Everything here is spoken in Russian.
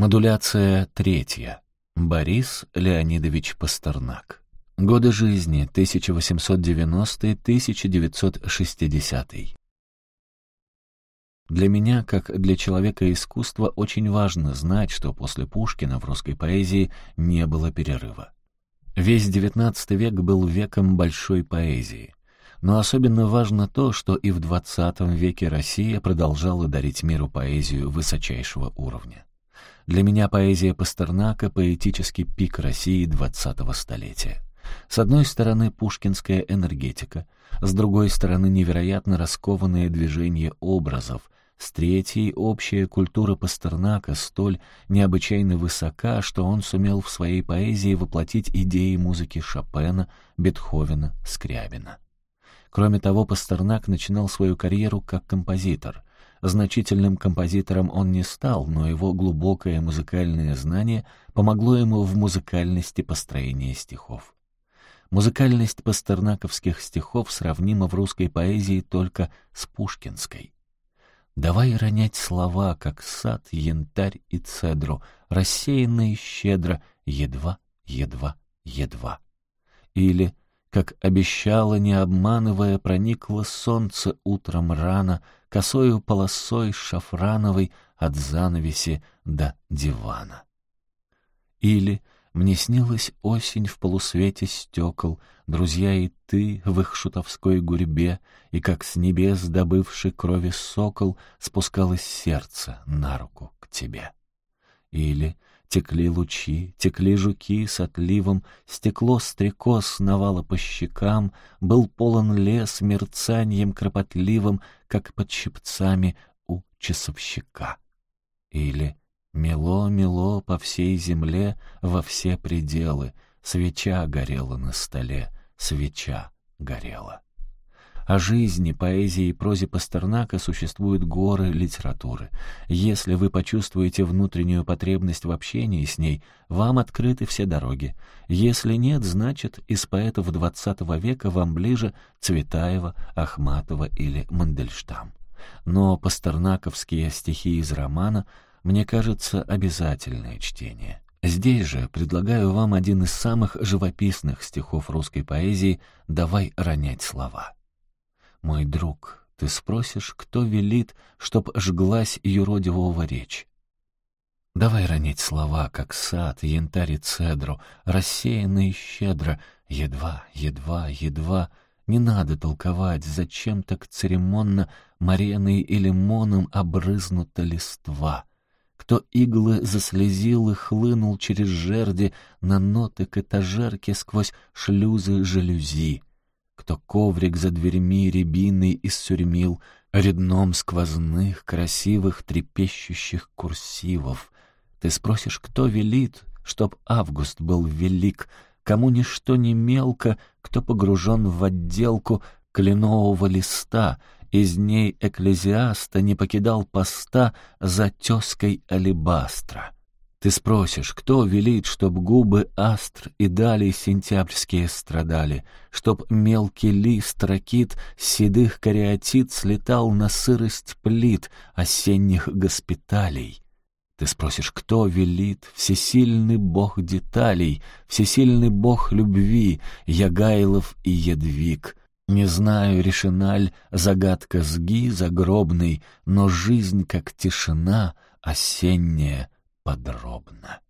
Модуляция третья. Борис Леонидович Пастернак. Годы жизни 1890-1960. Для меня, как для человека искусства, очень важно знать, что после Пушкина в русской поэзии не было перерыва. Весь XIX век был веком большой поэзии. Но особенно важно то, что и в XX веке Россия продолжала дарить миру поэзию высочайшего уровня. Для меня поэзия Пастернака — поэтический пик России XX столетия. С одной стороны, пушкинская энергетика, с другой стороны, невероятно раскованное движение образов, с третьей — общая культура Пастернака столь необычайно высока, что он сумел в своей поэзии воплотить идеи музыки Шопена, Бетховена, Скрябина. Кроме того, Пастернак начинал свою карьеру как композитор. Значительным композитором он не стал, но его глубокое музыкальное знание помогло ему в музыкальности построения стихов. Музыкальность пастернаковских стихов сравнима в русской поэзии только с пушкинской. Давай ронять слова, как сад, янтарь и цедру, рассеянно и щедро, едва, едва, едва. Или как обещала, не обманывая, проникло солнце утром рано, косою полосой шафрановой от занавеси до дивана. Или мне снилась осень в полусвете стекол, друзья и ты в их шутовской гурьбе, и как с небес добывший крови сокол спускалось сердце на руку к тебе. Или Текли лучи, текли жуки с отливом, Стекло стрекоз сновало по щекам, Был полон лес мерцанием кропотливым, Как под щипцами у часовщика. Или мело-мело по всей земле Во все пределы Свеча горела на столе, Свеча горела. О жизни, поэзии и прозе Пастернака существуют горы литературы. Если вы почувствуете внутреннюю потребность в общении с ней, вам открыты все дороги. Если нет, значит, из поэтов XX века вам ближе Цветаева, Ахматова или Мандельштам. Но пастернаковские стихи из романа, мне кажется, обязательное чтение. Здесь же предлагаю вам один из самых живописных стихов русской поэзии «Давай ронять слова». Мой друг, ты спросишь, кто велит, чтоб жглась юродивого речь? Давай ронить слова, как сад, янтарь и цедру, рассеянно щедро, едва, едва, едва. Не надо толковать, зачем так церемонно мареной и лимоном обрызнута листва. Кто иглы заслезил и хлынул через жерди на ноты к этажерке сквозь шлюзы жалюзи кто коврик за дверьми рябиной иссурьмил, Редном сквозных, красивых, трепещущих курсивов. Ты спросишь, кто велит, чтоб август был велик, Кому ничто не мелко, кто погружен в отделку кленового листа, Из ней экклезиаста не покидал поста за тёской алебастра. Ты спросишь, кто велит, чтоб губы астр и далее сентябрьские страдали, чтоб мелкий лист ракит седых кариатид слетал на сырость плит осенних госпиталей? Ты спросишь, кто велит, всесильный бог деталей, всесильный бог любви, Ягайлов и Едвиг? Не знаю, решена загадка сги загробный, но жизнь, как тишина, осенняя, подробно.